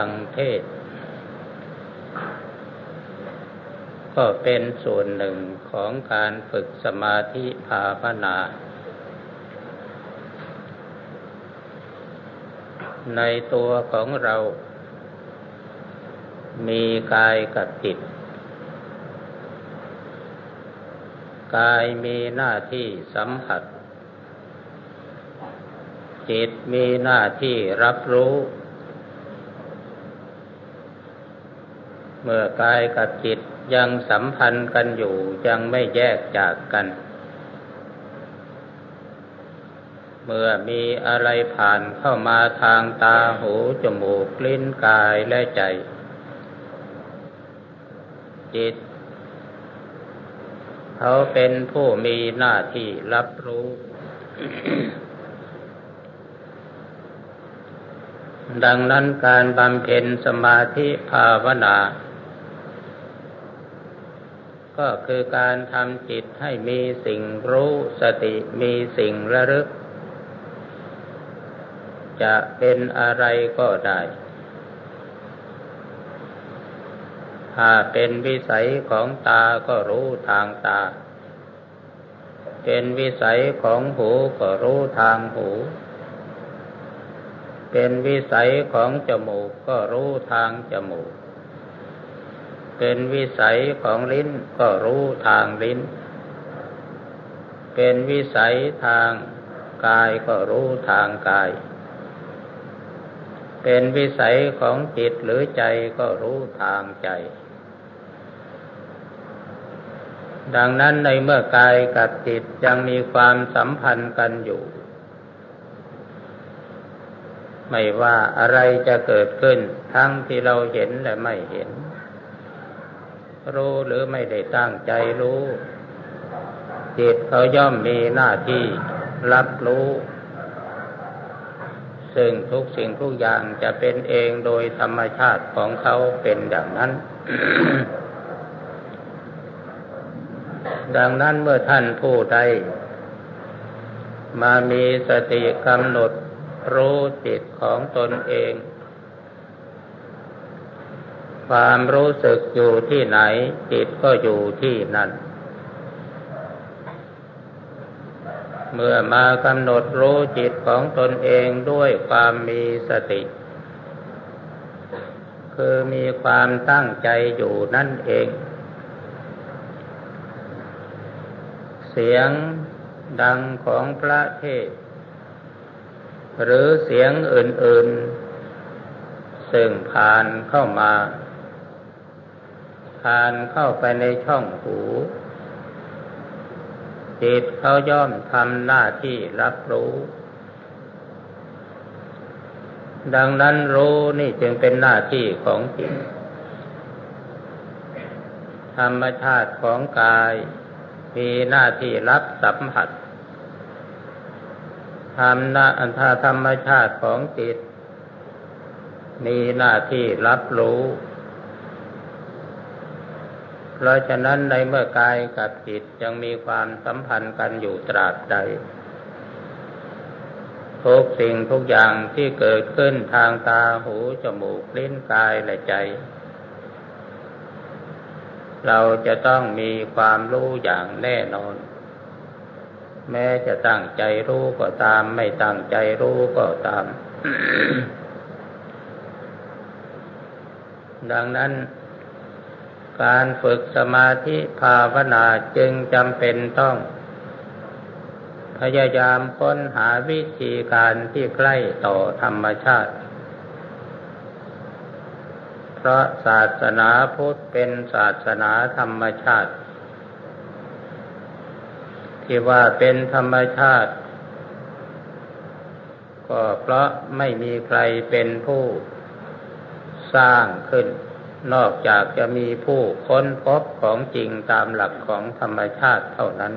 การฟังเทศ ก็เป็นส่วนหนึ่งของการฝึกสมาธิภาวนา ในตัวของเรา มีกายกับจิต กายมีหน้าที่สัมผัสจิตมีหน้าที่รับรู้ เมื่อกายกับจิตยังสัมพันธ์กันอยู่ยังไม่แยกจากกัน เมื่อมีอะไรผ่านเข้ามาทางตาหูจมูกลิ้นกายและใจ จิต เขาเป็นผู้มีหน้าที่รับรู้ ดังนั้นการบำเพ็ญสมาธิภาวนา ก็คือการทำจิตให้มีสิ่งรู้สติมีสิ่งระลึก จะเป็นอะไรก็ได้ ถ้าเป็นวิสัยของตาก็รู้ทางตา เป็นวิสัยของหูก็รู้ทางหู เป็นวิสัยของจมูกก็รู้ทางจมูก เป็นวิสัยของลิ้นก็รู้ทางลิ้น เป็นวิสัยทางกายก็รู้ทางกาย เป็นวิสัยของจิตหรือใจก็รู้ทางใจ ดังนั้นในเมื่อกายกับจิตยังมีความสัมพันธ์กันอยู่ ไม่ว่าอะไรจะเกิดขึ้นทั้งที่เราเห็นและไม่เห็น รู้หรือไม่ได้ตั้งใจรู้ จิตเขาย่อมมีหน้าที่รับรู้ ซึ่งทุกสิ่งทุกอย่างจะเป็นเองโดยธรรมชาติของเขาเป็นอย่างนั้น ดังนั้นเมื่อท่านผู้ใดมามีสติกำหนดรู้จิตของตนเอง ความรู้สึกอยู่ที่ไหน จิตก็อยู่ที่นั่น เมื่อมากำหนดรู้จิตของตนเองด้วยความมีสติ คือมีความตั้งใจอยู่นั่นเอง เสียงดังของพระเทศ หรือเสียงอื่น ๆ ซึ่งผ่านเข้ามา ผ่านเข้าไปในช่องหู จิตเขาย่อมทำหน้าที่รับรู้ ดังนั้นรู้นี่จึงเป็นหน้าที่ของจิต ธรรมชาติของกาย มีหน้าที่รับสัมผัสทำหน้าอันธาธรรมชาติของจิต มีหน้าที่รับรู้ เพราะฉะนั้นในเมื่อกายกับจิตยังมีความสัมพันธ์กันอยู่ตราบใด ทุกสิ่งทุกอย่างที่เกิดขึ้นทางตาหูจมูกลิ้นกายและใจ เราจะต้องมีความรู้อย่างแน่นอน แม้จะตั้งใจรู้ก็ตาม ไม่ตั้งใจรู้ก็ตาม ดังนั้น การฝึกสมาธิภาวนาจึงจำเป็นต้อง พยายามค้นหาวิธีการที่ใกล้ต่อธรรมชาติ เพราะศาสนาพุทธเป็นศาสนาธรรมชาติ ที่ว่าเป็นธรรมชาติ ก็เพราะไม่มีใครเป็นผู้สร้างขึ้น นอกจากจะมีผู้ค้นพบของจริงตามหลักของธรรมชาติเท่านั้น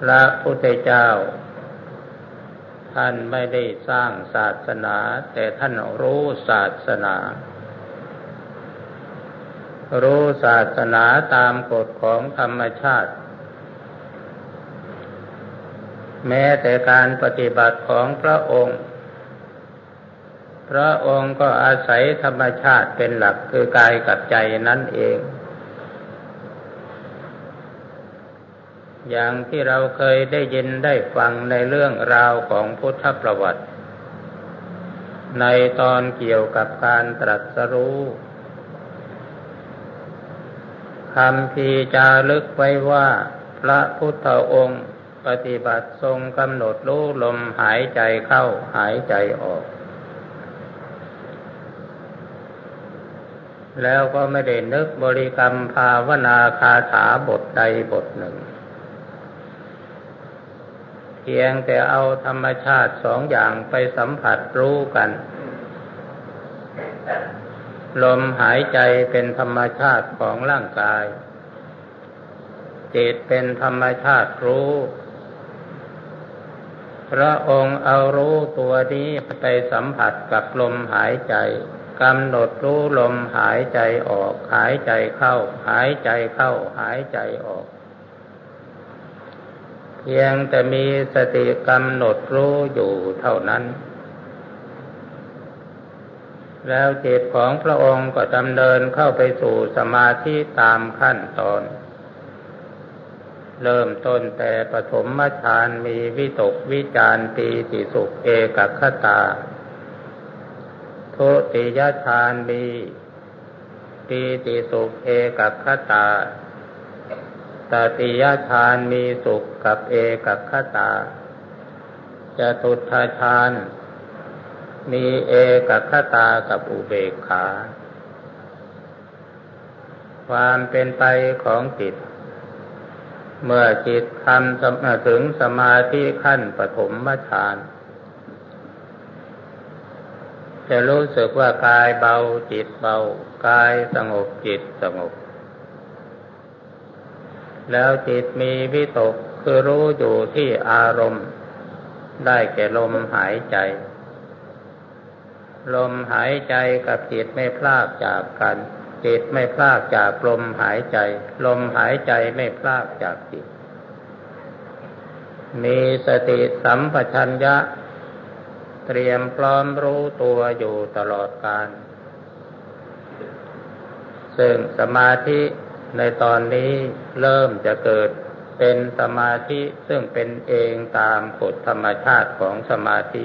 พระพุทธเจ้า ท่านไม่ได้สร้างศาสนา แต่ท่านรู้ศาสนา รู้ศาสนาตามกฎของธรรมชาติ แม้แต่การปฏิบัติของพระองค์ พระองค์ก็อาศัยธรรมชาติเป็นหลักคือกายกับใจนั่นเอง อย่างที่เราเคยได้ยินได้ฟังในเรื่องราวของพุทธประวัติ ในตอนเกี่ยวกับการตรัสรู้คำพีจารึกไว้ว่าพระพุทธองค์ ปฏิบัติทรงกำหนดรู้ลมหายใจเข้าหายใจออก แล้วก็ไม่ได้นึกบริกรรมภาวนาคาถาบทใดบทหนึ่ง เพียงแต่เอาธรรมชาติสองอย่างไปสัมผัสรู้กัน ลมหายใจเป็นธรรมชาติของร่างกาย จิตเป็นธรรมชาติรู้พระองค์เอารู้ตัวนี้ไปสัมผัสกับลมหายใจ กำหนดรู้ลมหายใจออก หายใจเข้า หายใจเข้า หายใจออก เพียงแต่มีสติกำหนดรู้อยู่เท่านั้น แล้วจิตของพระองค์ก็ดำเนินเข้าไปสู่สมาธิตามขั้นตอนเริ่มต้นแต่ปฐมฌานมีวิตกวิจารปีติสุขเอกคตา ทุติยฌานมีปีติสุขเอกคตาตติยฌานมีสุขกับเอกคตาจะตุทาฌานมีเอกคตากับอุเบกขา ความเป็นไปของจิต เมื่อจิตทำถึงสมาธิขั้นปฐมฌาน จะรู้สึกว่ากายเบาจิตเบากายสงบจิตสงบ แล้วจิตมีวิตกคือรู้อยู่ที่อารมณ์ ได้แก่ลมหายใจ ลมหายใจกับจิตไม่พลากจากกัน จิตไม่พลากจากลมหายใจ ลมหายใจไม่พลากจากจิต มีสติสัมปชัญญะ เตรียมพร้อมรู้ตัวอยู่ตลอดการ ซึ่งสมาธิในตอนนี้เริ่มจะเกิดเป็นสมาธิซึ่งเป็นเองตามกฎธรรมชาติของสมาธิ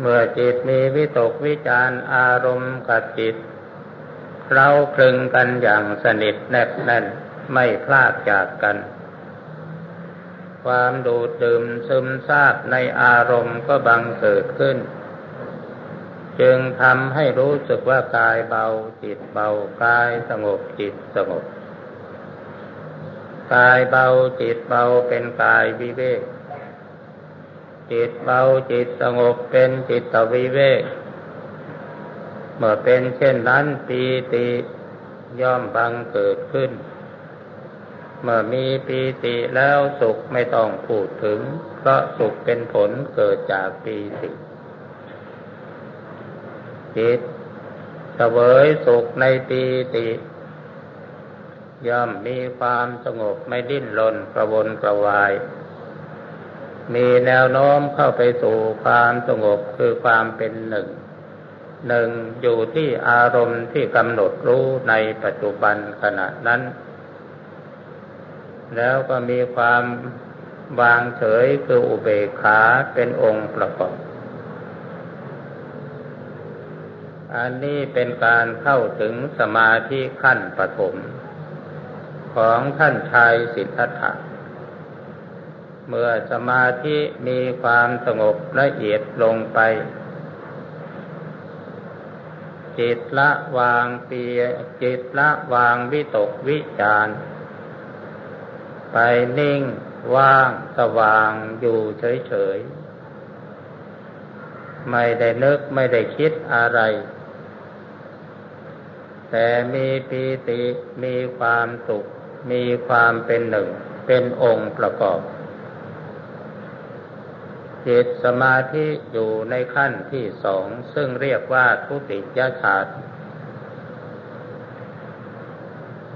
เมื่อจิตมีวิตกวิจารอารมณ์กับจิต เราคลึงกันอย่างสนิทแนบแน่นไม่พลาดจากกัน ความดูดดื่มซึมซาบในอารมณ์ก็บังเกิดขึ้น จึงทำให้รู้สึกว่ากายเบาจิตเบากายสงบจิตสงบ กายเบาจิตเบาเป็นกายวิเวกจิตเบาจิตสงบเป็นจิตวิเวกเมื่อเป็นเช่นนั้นปีติย่อมบังเกิดขึ้น เมื่อมีปีติแล้วสุขไม่ต้องพูดถึง เพราะสุขเป็นผลเกิดจากปีติจิตเสวยสุขในปีติ ย่อมมีความสงบไม่ดิ้นรนกระวนกระวาย มีแนวโน้มเข้าไปสู่ความสงบคือความเป็นหนึ่ง หนึ่งอยู่ที่อารมณ์ที่กำหนดรู้ในปัจจุบันขณะนั้น แล้วก็มีความวางเฉยคืออุเบกขาเป็นองค์ประกอบ อันนี้เป็นการเข้าถึงสมาธิขั้นปฐมของท่านชายสิทธัตถะ เมื่อสมาธิมีความสงบละเอียดลงไป จิตละวางเปียจิตละวางวิตกวิจาร ไปนิ่ง ว่างสว่างอยู่เฉยๆ ไม่ได้นึกไม่ได้คิดอะไร แต่มีปีติมีความสุข มีความเป็นหนึ่ง เป็นองค์ประกอบ จิตสมาธิอยู่ในขั้นที่สอง ซึ่งเรียกว่าทุติยฌาน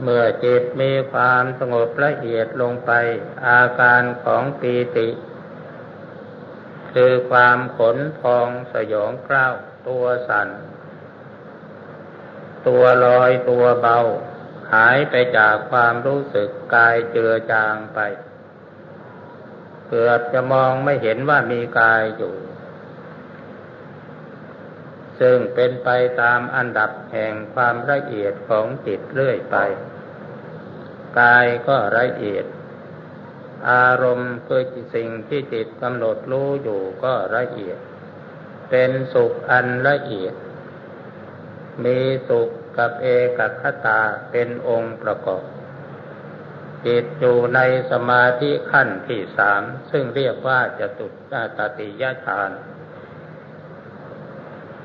เมื่อจิตมีความสงบละเอียดลงไป อาการของปีติ คือความขนพองสยองกล้าวตัวสัน่น ตัวลอยตัวเบา หายไปจากความรู้สึกกายเจือจางไป เกือบจะมองไม่เห็นว่ามีกายอยู่ ซึ่งเป็นไปตามอันดับแห่งความละเอียดของจิตเรื่อยไป กายก็ละเอียด อารมณ์คือสิ่งที่จิตกำหนดรู้อยู่ก็ละเอียด เป็นสุขอันละเอียด มีสุขกับเอกคตาเป็นองค์ประกอบ จิตอยู่ในสมาธิขั้นที่สาม ซึ่งเรียกว่าจะตุตตติยฌาน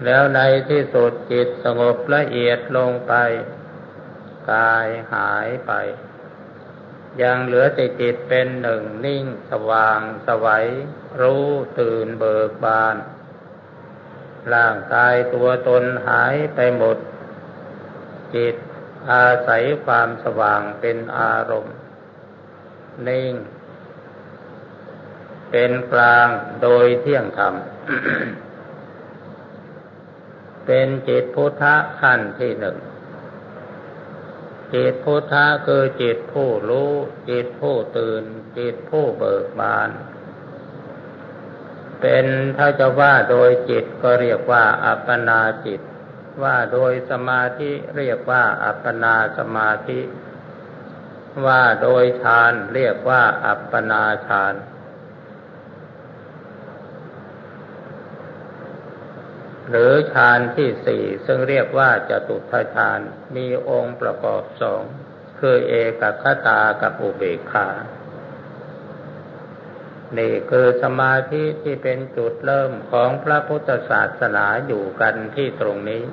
แล้วในที่สุดจิตสงบละเอียดลงไป กายหายไป ยังเหลือแต่จิตเป็นหนึ่งนิ่งสว่างสวัยรู้ตื่นเบิกบาน ร่างกายตัวตนหายไปหมด จิตอาศัยความสว่างเป็นอารมณ์ นิ่ง เป็นกลางโดยเที่ยงธรรม เป็นจิตพุทธะขั้นที่หนึ่งจิตพุทธะคือจิตผู้รู้ จิตผู้ตื่น จิตผู้เบิกบาน เป็นถ้าจะว่าโดยจิตก็เรียกว่าอัปปนาจิต ว่าโดยสมาธิเรียกว่าอัปปนาสมาธิ ว่าโดยฌานเรียกว่าอัปปนาฌาน หรือฌานที่สี่ซึ่งเรียกว่าจตุทฌานมีองค์ประกอบสองคือเอกคตากับอุเบกขานี่คือสมาธิที่เป็นจุดเริ่มของพระพุทธศาสนาอยู่กันที่ตรงนี้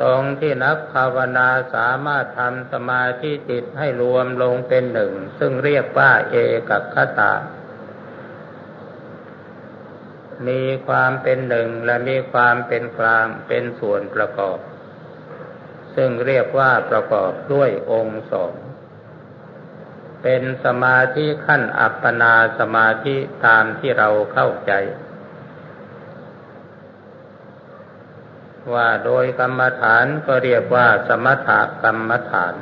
ตรงที่นักภาวนาสามารถทำสมาธิจิตให้รวมลงเป็นหนึ่ง ซึ่งเรียกว่าเอกคตา มีความเป็นหนึ่งและมีความเป็นกลางเป็นส่วนประกอบ ซึ่งเรียกว่าประกอบด้วยองค์สองเป็นสมาธิขั้นอัปปนาสมาธิตามที่เราเข้าใจ ว่าโดยกรรมฐานก็เรียกว่าสมถกรรมฐาน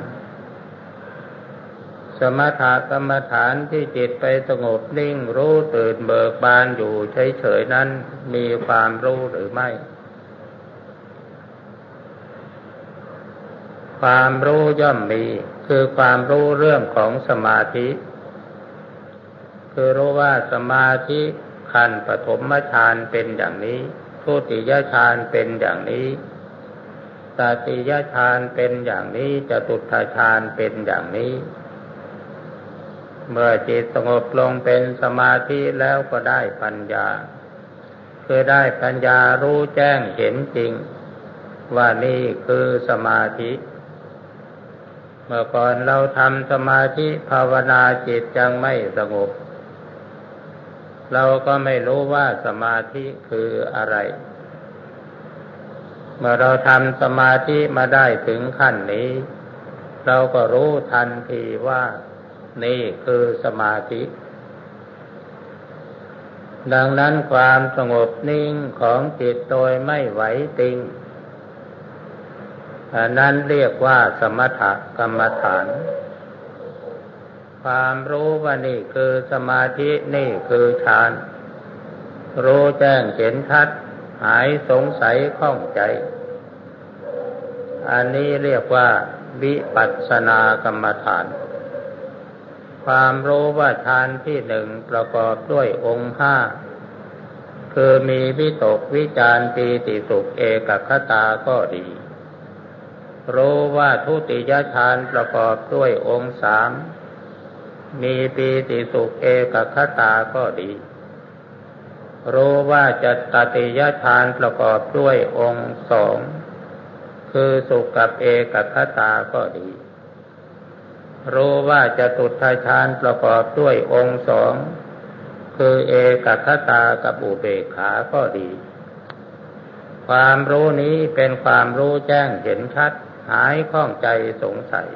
สมถกรรมฐานที่จิตไปสงบนิ่งรู้ตื่นเบิกบานอยู่เฉยๆนั้นมีความรู้หรือไม่ ความรู้ย่อมมี คือความรู้เรื่องของสมาธิ คือรู้ว่าสมาธิขั้นปฐมฌานเป็นอย่างนี้ทุติยฌานเป็นอย่างนี้ตติยฌานเป็นอย่างนี้จตุตฌานเป็นอย่างนี้ เมื่อจิตสงบลงเป็นสมาธิแล้วก็ได้ปัญญา คือได้ปัญญารู้แจ้งเห็นจริง ว่านี่คือสมาธิ เมื่อก่อนเราทำสมาธิภาวนาจิตยังไม่สงบ เราก็ไม่รู้ว่าสมาธิคืออะไร เมื่อเราทำสมาธิมาได้ถึงขั้นนี้ เราก็รู้ทันทีว่า นี่คือสมาธิ ดังนั้นความสงบนิ่งของจิตโดยไม่ไหวติงอันนั้นเรียกว่าสมถกรรมฐาน ความรู้ว่านี่คือสมาธินี่คือฌาน รู้แจ้งเห็นชัด หายสงสัยข้องใจ อันนี้เรียกว่าวิปัสสนากรรมฐาน ความรู้ว่าฌานที่หนึ่งประกอบด้วยองค์ห้า คือมีวิตกวิจารปีติสุขเอกคตาก็ดี รู้ว่าทุติยฌานประกอบด้วยองค์สาม มีปีติสุขเอกคตาก็ดี รู้ว่าจะตติยฌานประกอบด้วยองค์สอง คือสุขกับเอกคตาก็ดี รู้ว่าจะตุทฌานประกอบด้วยองค์สอง คือเอกคตากับอุเบกขาก็ดี ความรู้นี้เป็นความรู้แจ้งเห็นชัด หายข้องใจสงสัย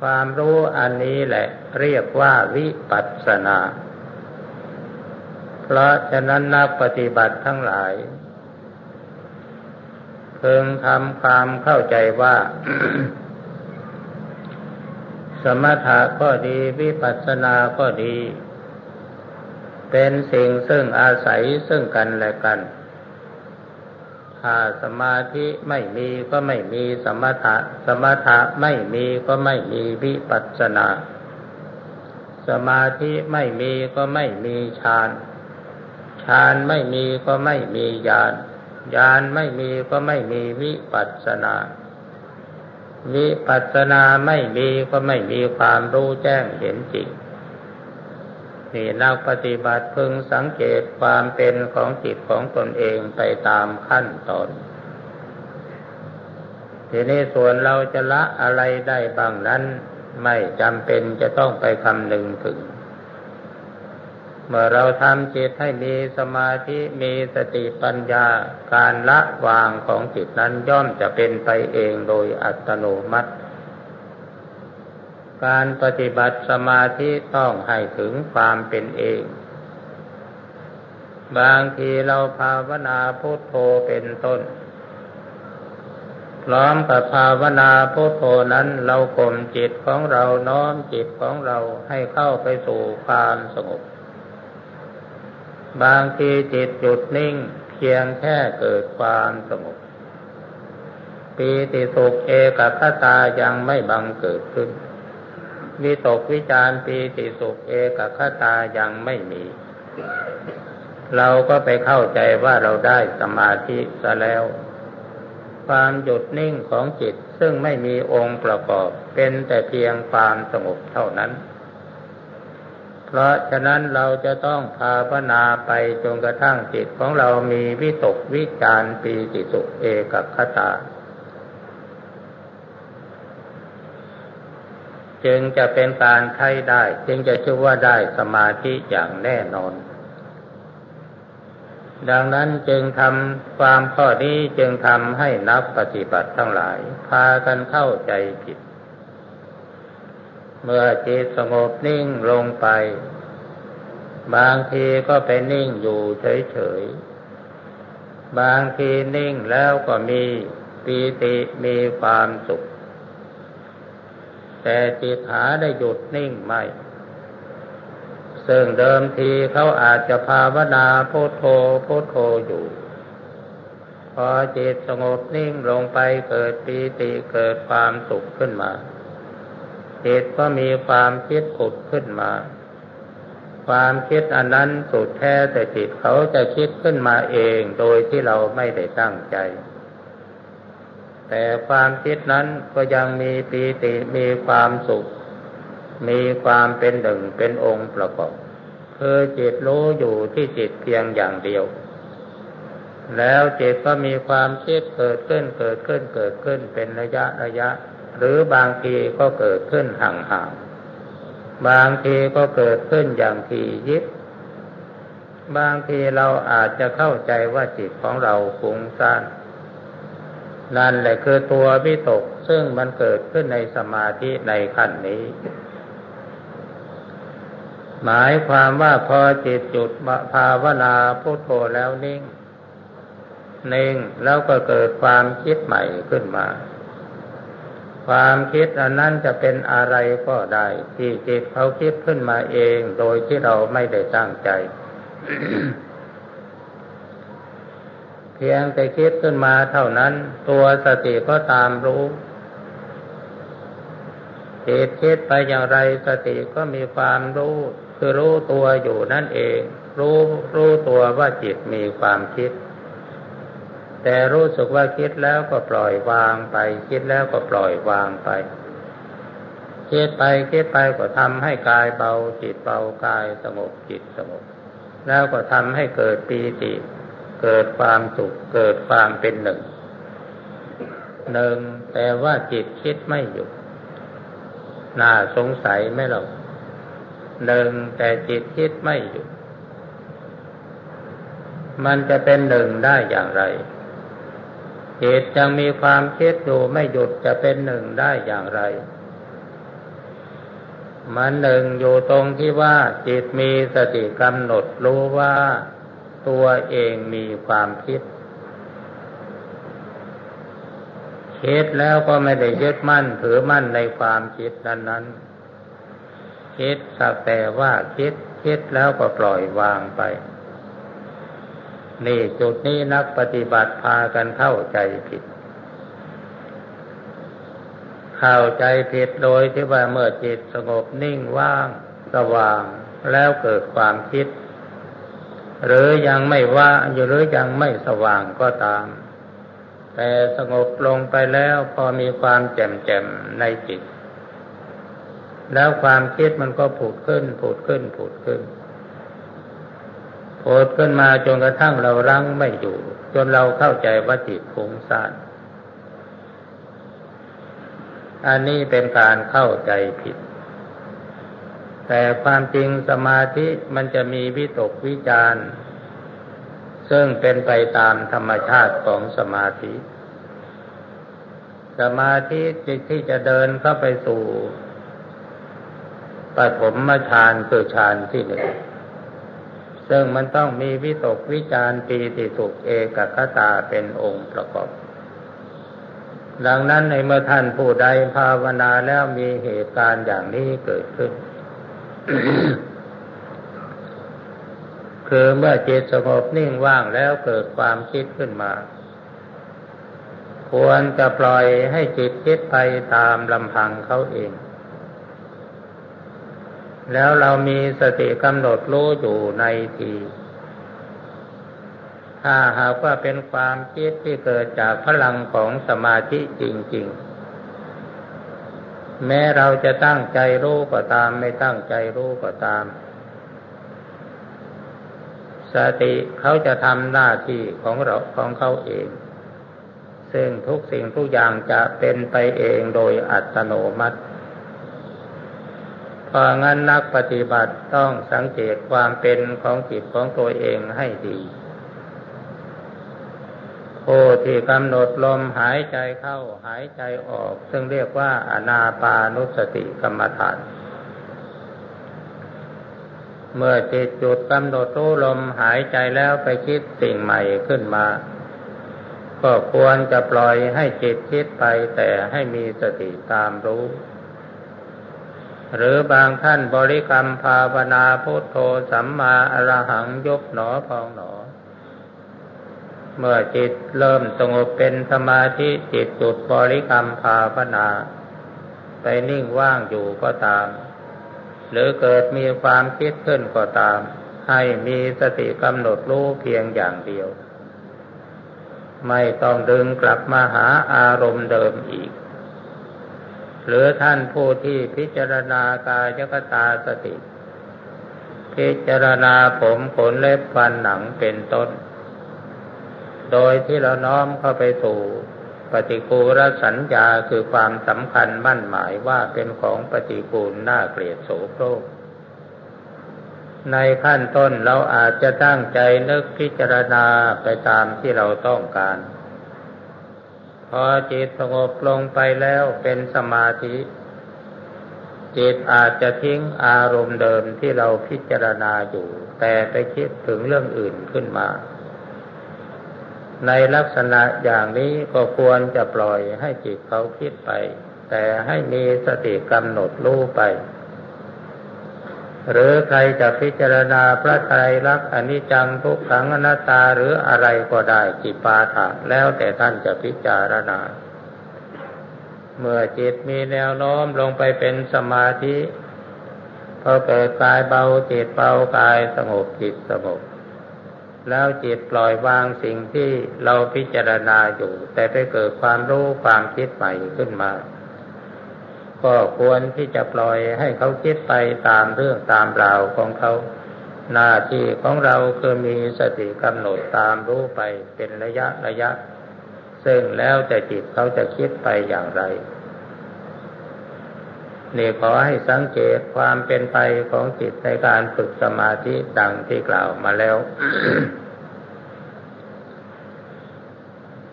ความรู้อันนี้แหละเรียกว่าวิปัสสนา เพราะฉะนั้นนักปฏิบัติทั้งหลายเพิ่งทำความเข้าใจว่า สมถะก็ดี วิปัสสนาก็ดี เป็นสิ่งซึ่งอาศัยซึ่งกันและกัน ถ้าสมาธิไม่มีก็ไม่มีสมถะ สมถะไม่มีก็ไม่มีวิปัสสนา สมาธิไม่มีก็ไม่มีฌานฌานไม่มีก็ไม่มีญาณญาณไม่มีก็ไม่มีวิปัสสนา วิปัสสนาไม่มีก็ไม่มีความรู้แจ้งเห็นจริงนี่นักปฏิบัติพึงสังเกตความเป็นของจิตของตนเองไปตามขั้นตอน ทีนี้ส่วนเราจะละอะไรได้บ้างนั้น ไม่จำเป็นจะต้องไปคำนึงถึง เมื่อเราทำจิตให้มีสมาธิมีสติปัญญา การละวางของจิตนั้นย่อมจะเป็นไปเองโดยอัตโนมัติ การปฏิบัติสมาธิต้องให้ถึงความเป็นเอง บางทีเราภาวนาพุทโธเป็นต้น พร้อมกับภาวนาพุทโธนั้นเราข่มจิตของเราน้อมจิตของเราให้เข้าไปสู่ความสงบ บางทีจิตหยุดนิ่ง เพียงแค่เกิดความสงบปีติสุขเอกคตายังไม่บังเกิดขึ้นวิตกวิจารปีติสุขเอกคตายังไม่มี เราก็ไปเข้าใจว่าเราได้สมาธิซะแล้ว ความหยุดนิ่งของจิตซึ่งไม่มีองค์ประกอบ เป็นแต่เพียงความสงบเท่านั้น เพราะฉะนั้นเราจะต้องภาวนาไปจนกระทั่งจิตของเรามีวิตกวิจารปีติสุเอกคตา จึงจะเป็นการใช้ได้ จึงจะชื่อว่าได้สมาธิอย่างแน่นอน ดังนั้นจึงทำความข้อนี้จึงทำให้นักปฏิบัติทั้งหลาย พากันเข้าใจผิด เมื่อจิตสงบนิ่งลงไป บางทีก็ไปนิ่งอยู่เฉยๆ บางทีนิ่งแล้วก็มีปีติมีความสุข แต่จิตหาได้หยุดนิ่งไม่ ซึ่งเดิมทีเขาอาจจะภาวนาพุทโธพุทโธอยู่ พอจิตสงบนิ่งลงไปเกิดปีติเกิดความสุขขึ้นมา จิตก็มีความคิดผุดขึ้นมา ความคิดอันนั้นสุดแท้แต่จิตเขาจะคิดขึ้นมาเองโดยที่เราไม่ได้ตั้งใจ แต่ความคิดนั้นก็ยังมีปีติมีความสุข มีความเป็นหนึ่งเป็นองค์ประกอบคือจิตรู้อยู่ที่จิตเพียงอย่างเดียว แล้วจิตก็มีความคิดเกิดขึ้นเกิดขึ้นเกิดขึ้นเป็นระยะระยะ หรือบางทีก็เกิดขึ้นห่างๆ บางทีก็เกิดขึ้นอย่างทียิบบางทีเราอาจจะเข้าใจว่าจิตของเราฟุ้งซ่านนั่นแหละคือตัววิตกซึ่งมันเกิดขึ้นในสมาธิในขั้นนี้ หมายความว่าพอจิตจุดภาวนาพุทโธแล้วนิ่ง นิ่งแล้วก็เกิดความคิดใหม่ขึ้นมา ความคิดอันนั้นจะเป็นอะไรก็ได้ ที่จิตเขาคิดขึ้นมาเองโดยที่เราไม่ได้ตั้งใจ เพียงแต่คิดขึ้นมาเท่านั้น ตัวสติก็ตามรู้จิตคิดไปอย่างไรสติก็มีความรู้ คือรู้ตัวอยู่นั่นเอง รู้รู้ตัวว่าจิตมีความคิด แต่รู้สึกว่าคิดแล้วก็ปล่อยวางไป คิดแล้วก็ปล่อยวางไปคิดไปคิดไปก็ทำให้กายเบาจิตเบากายสงบจิตสงบแล้วก็ทำให้เกิดปีติ เกิดความสุขเกิดความเป็นหนึ่งหนึ่งแต่ว่าจิตคิดไม่หยุดน่าสงสัยไหมเราหนึ่งแต่จิตคิดไม่หยุดมันจะเป็นหนึ่งได้อย่างไร จิตยังมีความคิดอยู่ไม่หยุดจะเป็นหนึ่งได้อย่างไร มันหนึ่งอยู่ตรงที่ว่าจิตมีสติกำหนดรู้ว่าตัวเองมีความคิด คิดแล้วก็ไม่ได้ยึดมั่นถือมั่นในความคิดนั้นนั้นคิดสักแต่ว่าคิดคิดแล้วก็ปล่อยวางไป นี่จุดนี้นักปฏิบัติพากันเข้าใจผิด เข้าใจผิดโดยที่ว่าเมื่อจิตสงบนิ่งว่างสว่างแล้วเกิดความคิด หรือยังไม่ว่าอยู่หรือยังไม่สว่างก็ตาม แต่สงบลงไปแล้วพอมีความแจ่มแจ่มในจิต แล้วความคิดมันก็ผุดขึ้นผุดขึ้นผุดขึ้น ผุดขึ้นมาจนกระทั่งเรารั้งไม่อยู่ จนเราเข้าใจว่าจิตฟุ้งซ่านอันนี้เป็นการเข้าใจผิด แต่ความจริงสมาธิมันจะมีวิตกวิจารซึ่งเป็นไปตามธรรมชาติของสมาธิ สมาธิที่จะเดินเข้าไปสู่ปฐมฌานคือฌานที่หนึ่ง ซึ่งมันต้องมีวิตกวิจารปีติสุขเอกคตาเป็นองค์ประกอบ ดังนั้นในเมื่อท่านผู้ใดภาวนาแล้วมีเหตุการณ์อย่างนี้เกิดขึ้น คือเมื่อจิตสงบนิ่งว่างแล้วเกิดความคิดขึ้นมา ควรจะปล่อยให้จิตคิดไปตามลำพังเขาเอง แล้วเรามีสติกำหนดรู้อยู่ในที ถ้าหากว่าเป็นความคิดที่เกิดจากพลังของสมาธิจริง ๆ แม้เราจะตั้งใจรู้ก็ตาม ไม่ตั้งใจรู้ก็ตาม สติเขาจะทำหน้าที่ของเราของเขาเอง ซึ่งทุกสิ่งทุกอย่างจะเป็นไปเองโดยอัตโนมัติ เพราะงั้นนักปฏิบัติต้องสังเกตความเป็นของจิตของตัวเองให้ดีผู้ที่กำหนดลมหายใจเข้าหายใจออก ซึ่งเรียกว่าอนาปานุสติกรรมฐาน เมื่อจิตจุดกำหนดรู้ลมหายใจแล้วไปคิดสิ่งใหม่ขึ้นมา ก็ควรจะปล่อยให้จิตคิดไปแต่ให้มีสติตามรู้ หรือบางท่านบริกรรมภาวนาพุทโธสัมมาอรหังยกหนอพองหนอ เมื่อจิตเริ่มสงบเป็นสมาธิจิตจุดบริกรรมภาวนา ไปนิ่งว่างอยู่ก็ตาม หรือเกิดมีความคิดขึ้นก็ตาม ให้มีสติกำหนดรู้เพียงอย่างเดียว ไม่ต้องดึงกลับมาหาอารมณ์เดิมอีก หรือท่านผู้ที่พิจารณากายกตาสติ พิจารณาผมขนเล็บฟันหนังเป็นต้น โดยที่เราน้อมเข้าไปสู่ปฏิกูลสัญญาคือความสำคัญมั่นหมายว่าเป็นของปฏิกูลน่าเกลียดโสโครก ในขั้นต้นเราอาจจะตั้งใจนึกพิจารณาไปตามที่เราต้องการ พอจิตสงบลงไปแล้วเป็นสมาธิ จิตอาจจะทิ้งอารมณ์เดิมที่เราพิจารณาอยู่ แต่ไปคิดถึงเรื่องอื่นขึ้นมา ในลักษณะอย่างนี้ก็ควรจะปล่อยให้จิตเขาคิดไป แต่ให้มีสติกำหนดรู้ไป หรือใครจะพิจารณาพระไตรลักษณ์อนิจจังทุกขังอนัตตาหรืออะไรก็ได้จิปาถะแล้วแต่ท่านจะพิจารณา เมื่อจิตมีแนวโน้มลงไปเป็นสมาธิพอเกิดกายเบาจิตเบากายสงบจิตสงบแล้วจิตปล่อยวางสิ่งที่เราพิจารณาอยู่ แต่ไปเกิดความรู้ความคิดใหม่ขึ้นมา ก็ควรที่จะปล่อยให้เขาคิดไปตามเรื่องตามราวของเขา หน้าที่ของเราคือมีสติกำหนดตามรู้ไปเป็นระยะระยะ ซึ่งแล้วแต่จิตเขาจะคิดไปอย่างไรนี่ขอให้สังเกตความเป็นไปของจิตในการฝึกสมาธิดังที่กล่าวมาแล้ว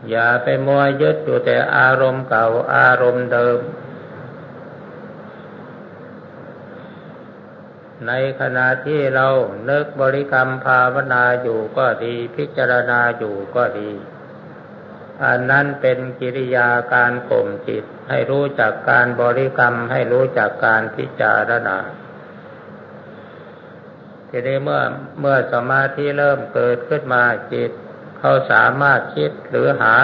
อย่าไปมัวยึดอยู่แต่อารมณ์เก่าอารมณ์เดิม ในขณะที่เราเนึกบริกรรมภาวนาอยู่ก็ดี พิจารณาอยู่ก็ดี อันนั้นเป็นกิริยาการข่มจิต ให้รู้จักการบริกรรมให้รู้จักการพิจารณาทีนี้เมื่อเมื่อสมาธิเริ่มเกิดขึ้นมาจิต เขาสามารถคิดหรือหา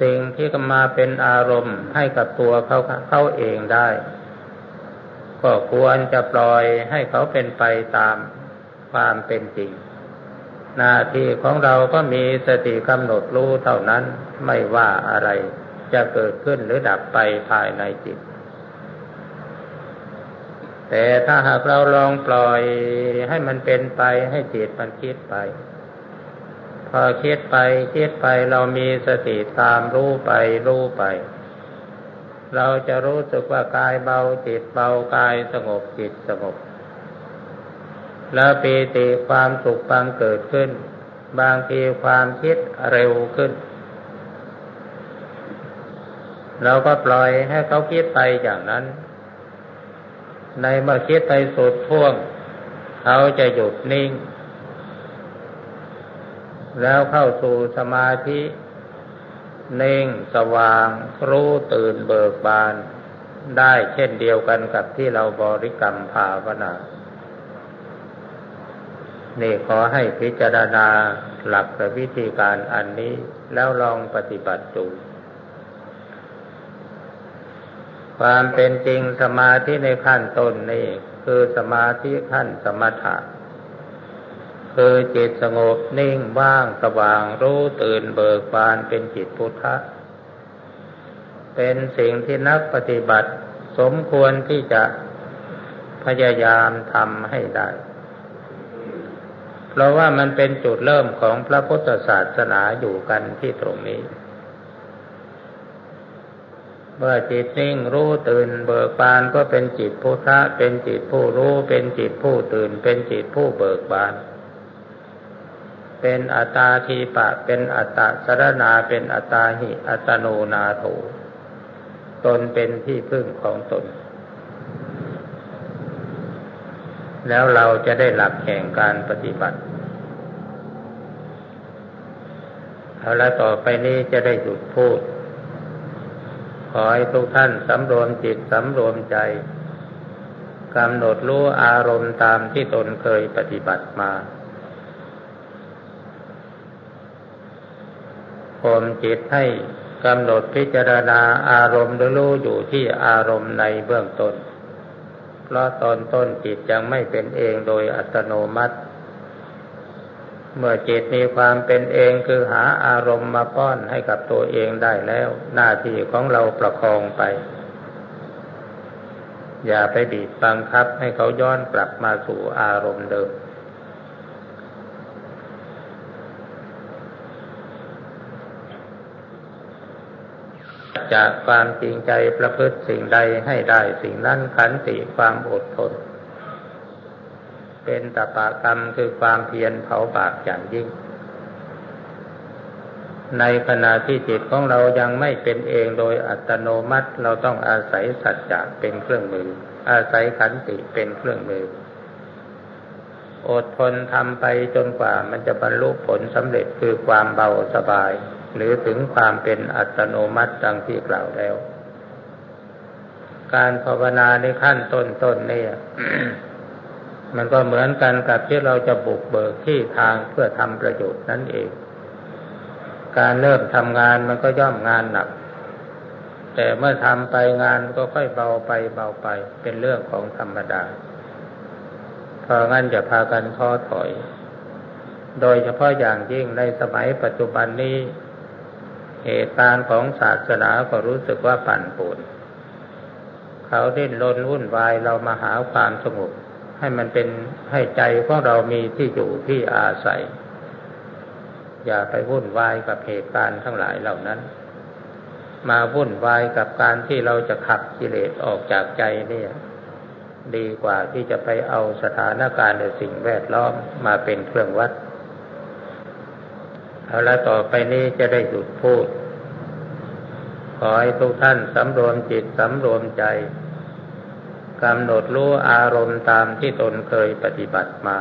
สิ่งที่มาเป็นอารมณ์ให้กับตัวเขาเขาเองได้ ก็ควรจะปล่อยให้เขาเป็นไปตามความเป็นจริง หน้าที่ของเราก็มีสติกำหนดรู้เท่านั้นไม่ว่าอะไรจะเกิดขึ้นหรือดับไปภายในจิต แต่ถ้าหากเราลองปล่อยให้มันเป็นไปให้จิตมันคิดไป พอคิดไปคิดไปเรามีสติตามรู้ไปรู้ไป เราจะรู้สึกว่ากายเบาจิตเบากายสงบจิตสงบ แล้วปีติความสุขบางเกิดขึ้น บางทีความคิดเร็วขึ้น เราก็ปล่อยให้เขาคิดไปอย่างนั้น ในเมื่อคิดไปสุดท่วง เขาจะหยุดนิ่ง แล้วเข้าสู่สมาธิ นิ่งสว่าง รู้ตื่นเบิกบาน ได้เช่นเดียวกันกับที่เราบริกรรมภาวนานี่ขอให้พิจารณาหลักและวิธีการอันนี้แล้วลองปฏิบัติดู ความเป็นจริงสมาธิในขั้นต้นนี่คือสมาธิขั้นสมถะ คือจิตสงบนิ่งว่างสว่างรู้ตื่นเบิกบานเป็นจิตพุทธะ เป็นสิ่งที่นักปฏิบัติ สมควรที่จะพยายามทำให้ได้ เพราะว่ามันเป็นจุดเริ่มของพระพุทธศาสนาอยู่กันที่ตรงนี้ เมื่อจิตนิ่งรู้ตื่นเบิกบานก็เป็นจิตพุทธะ เป็นจิตผู้รู้ เป็นจิตผู้ตื่น เป็นจิตผู้เบิกบาน เป็นอัตตาทีปะ เป็นอัตตาสรณาเป็นอัตตาหิ อัตโนนาโถตนเป็นที่พึ่งของตน แล้วเราจะได้หลักแห่งการปฏิบัติเอาละต่อไปนี้จะได้หยุดพูด ขอให้ทุกท่านสำรวมจิตสำรวมใจกำหนดรู้อารมณ์ตามที่ตนเคยปฏิบัติมา ข่มจิตให้กำหนดพิจารณาอารมณ์หรือรู้อยู่ที่อารมณ์ในเบื้องต้น เพราะตอนต้นจิตยังไม่เป็นเองโดยอัตโนมัติ เมื่อจิตมีความเป็นเองคือหาอารมณ์มาป้อนให้กับตัวเองได้แล้ว หน้าที่ของเราประคองไป อย่าไปบีบบังคับให้เขาย้อนกลับมาสู่อารมณ์เดิม จากความจริงใจประพฤติสิ่งใดให้ได้สิ่งนั้นขันติความอดทน เป็นตปากรรมคือความเพียรเผาบาปอย่างยิ่ง ในขณะที่จิตของเรายังไม่เป็นเองโดยอัตโนมัติเราต้องอาศัยสัจจะเป็นเครื่องมือ อาศัยขันติเป็นเครื่องมือ อดทนทำไปจนกว่ามันจะบรรลุผลสำเร็จคือความเบาสบาย หรือถึงความเป็นอัตโนมัติดังที่กล่าวแล้ว การภาวนาในขั้นต้นๆเนี่มันก็เหมือนกันกับที่เราจะบุกเบิกที่ทางเพื่อทำประโยชน์นั่นเอง การเริ่มทำงานมันก็ย่อมงานหนัก แต่เมื่อทำไปงานก็ค่อยเบาไปเบาไปเป็นเรื่องของธรรมดาเพราะงั้นจะพากันท้อถอย โดยเฉพาะอย่างยิ่งในสมัยปัจจุบันนี้ เหตุการณ์ของศาสนาก็รู้สึกว่าปั่นป่วนเขาดิ้นรนวุ่นวายเรามาหาความสงบให้มันเป็นให้ใจของเรามีที่อยู่ที่อาศัย อย่าไปวุ่นวายกับเหตุการณ์ทั้งหลายเหล่านั้น มาวุ่นวายกับการที่เราจะขับกิเลสออกจากใจเนี่ยดีกว่าที่จะไปเอาสถานการณ์ในสิ่งแวดล้อมมาเป็นเครื่องวัด เอาละต่อไปนี้จะได้หยุดพูด ขอให้ทุกท่านสำรวมจิตสำรวมใจกำหนดรู้อารมณ์ตามที่ตนเคยปฏิบัติมา